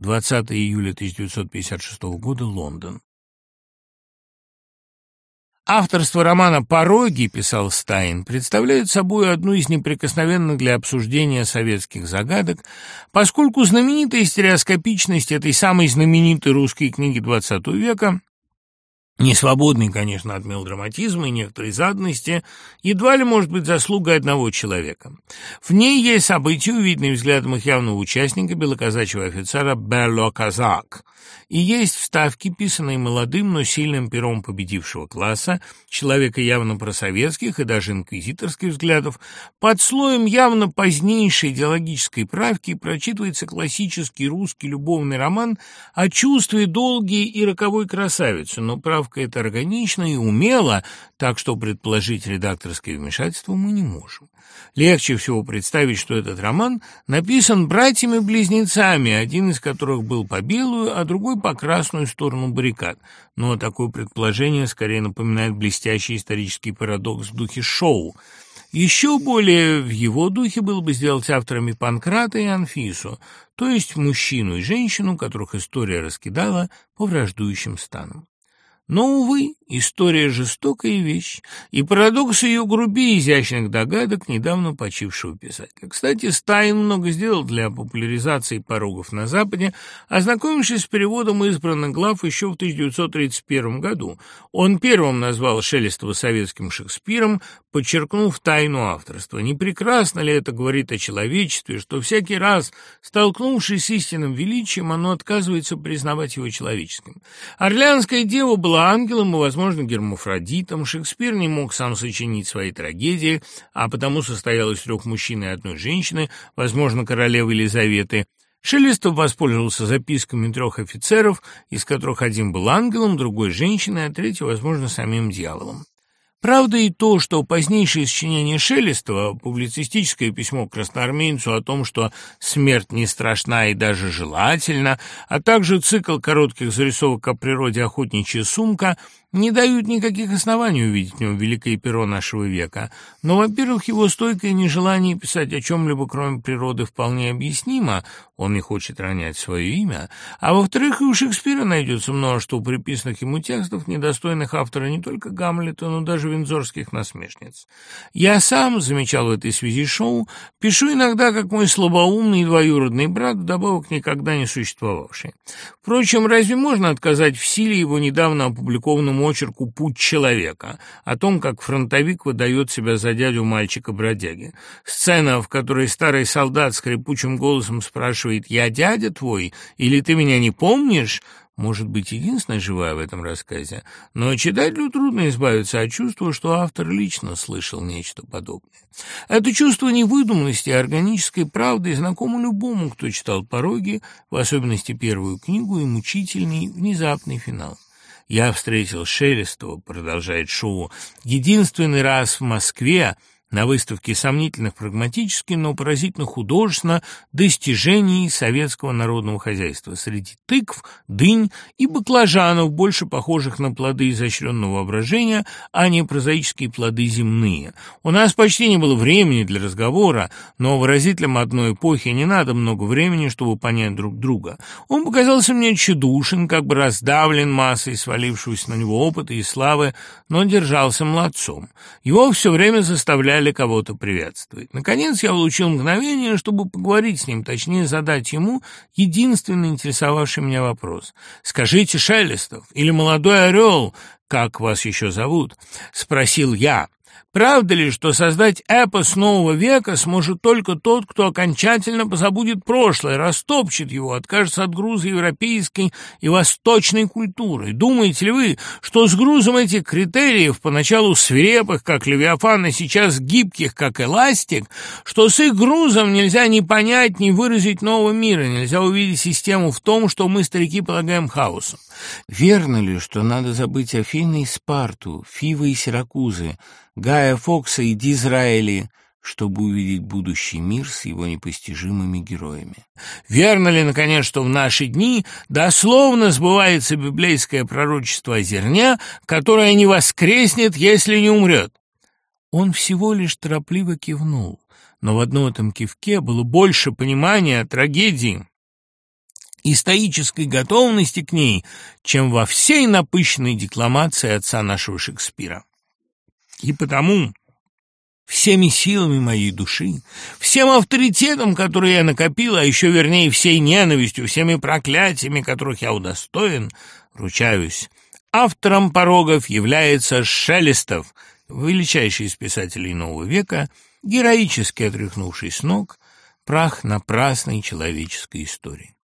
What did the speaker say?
20 июля 1956 года, Лондон. Авторство романа «Пороги», писал Стайн, представляет собой одну из неприкосновенных для обсуждения советских загадок, поскольку знаменитая стереоскопичность этой самой знаменитой русской книги XX века не свободный, конечно, от мелодраматизма и некоторой задности, едва ли может быть заслугой одного человека. В ней есть события, увиденные взглядом их явного участника, белоказачьего офицера Берло Казак, и есть вставки, писанные молодым, но сильным пером победившего класса, человека явно просоветских и даже инквизиторских взглядов, под слоем явно позднейшей идеологической правки прочитывается классический русский любовный роман о чувстве долгой и роковой красавицы, но правка эта органична и умела, так что предположить редакторское вмешательство мы не можем. Легче всего представить, что этот роман написан братьями-близнецами, один из которых был по белую, а другой по красную сторону баррикад. Но такое предположение скорее напоминает блестящий исторический парадокс в духе шоу. Еще более в его духе было бы сделать авторами Панкрата и Анфису, то есть мужчину и женщину, которых история раскидала по враждующим станам. Но, увы, история жестокая вещь, и парадокс ее грубее изящных догадок недавно почившего писателя. Кстати, Стайн много сделал для популяризации порогов на Западе, ознакомившись с переводом избранных глав еще в 1931 году. Он первым назвал Шелестова советским Шекспиром, подчеркнув тайну авторства. Не прекрасно ли это говорит о человечестве, что всякий раз, столкнувшись с истинным величием, оно отказывается признавать его человеческим? Орлеанская дева была ангелом и, возможно, гермафродитом. Шекспир не мог сам сочинить свои трагедии, а потому состоял из трех мужчин и одной женщины, возможно, королевы Елизаветы. Шелестов воспользовался записками трех офицеров, из которых один был ангелом, другой – женщиной, а третий, возможно, самим дьяволом. Правда и то, что позднейшее сочинение Шелестова, публицистическое письмо красноармейцу о том, что смерть не страшна и даже желательна, а также цикл коротких зарисовок о природе «Охотничья сумка» не дают никаких оснований увидеть в нем великое перо нашего века. Но, во-первых, его стойкое нежелание писать о чем-либо, кроме природы, вполне объяснимо, он не хочет ронять свое имя, а во-вторых, и у Шекспира найдется множество приписанных ему текстов, недостойных автора не только Гамлета, но даже вензорских насмешниц. Я сам, замечал в этой связи шоу, пишу иногда, как мой слабоумный двоюродный брат, вдобавок никогда не существовавший. Впрочем, разве можно отказать в силе его недавно опубликованному очерку «Путь человека», о том, как фронтовик выдает себя за дядю мальчика-бродяги. Сцена, в которой старый солдат скрипучим голосом спрашивает «Я дядя твой? Или ты меня не помнишь?» может быть единственная живая в этом рассказе, но читателю трудно избавиться от чувства, что автор лично слышал нечто подобное. Это чувство невыдуманности и органической правды знакомо любому, кто читал «Пороги», в особенности первую книгу и мучительный внезапный финал. Я встретил Шелестова, продолжает Шоу, единственный раз в Москве, на выставке сомнительных прагматически, но поразительно художественно достижений советского народного хозяйства среди тыкв, дынь и баклажанов, больше похожих на плоды изощренного воображения, а не прозаические плоды земные. У нас почти не было времени для разговора, но выразителям одной эпохи не надо много времени, чтобы понять друг друга. Он показался мне чудушен, как бы раздавлен массой свалившегося на него опыта и славы, но держался молодцом. Его все время заставляли заставляли кого-то приветствовать. Наконец я получил мгновение, чтобы поговорить с ним, точнее задать ему единственный интересовавший меня вопрос. «Скажите, Шелестов, или молодой орел, как вас еще зовут?» — спросил я. Правда ли, что создать эпос нового века сможет только тот, кто окончательно позабудет прошлое, растопчет его, откажется от груза европейской и восточной культуры? Думаете ли вы, что с грузом этих критериев, поначалу свирепых, как Левиафан, а сейчас гибких, как эластик, что с их грузом нельзя ни понять, ни выразить нового мира, нельзя увидеть систему в том, что мы, старики, полагаем хаосом? Верно ли, что надо забыть Афины и Спарту, Фивы и Сиракузы, Гая Фокса и Дизраэли, чтобы увидеть будущий мир с его непостижимыми героями. Верно ли, наконец, что в наши дни дословно сбывается библейское пророчество о зерне, которое не воскреснет, если не умрет? Он всего лишь торопливо кивнул, но в одном этом кивке было больше понимания трагедии, и стоической готовности к ней, чем во всей напыщенной декламации отца нашего Шекспира. И потому всеми силами моей души, всем авторитетом, который я накопил, а еще вернее всей ненавистью, всеми проклятиями, которых я удостоен, ручаюсь, автором порогов является Шелестов, величайший из писателей нового века, героически отряхнувший с ног прах напрасной человеческой истории.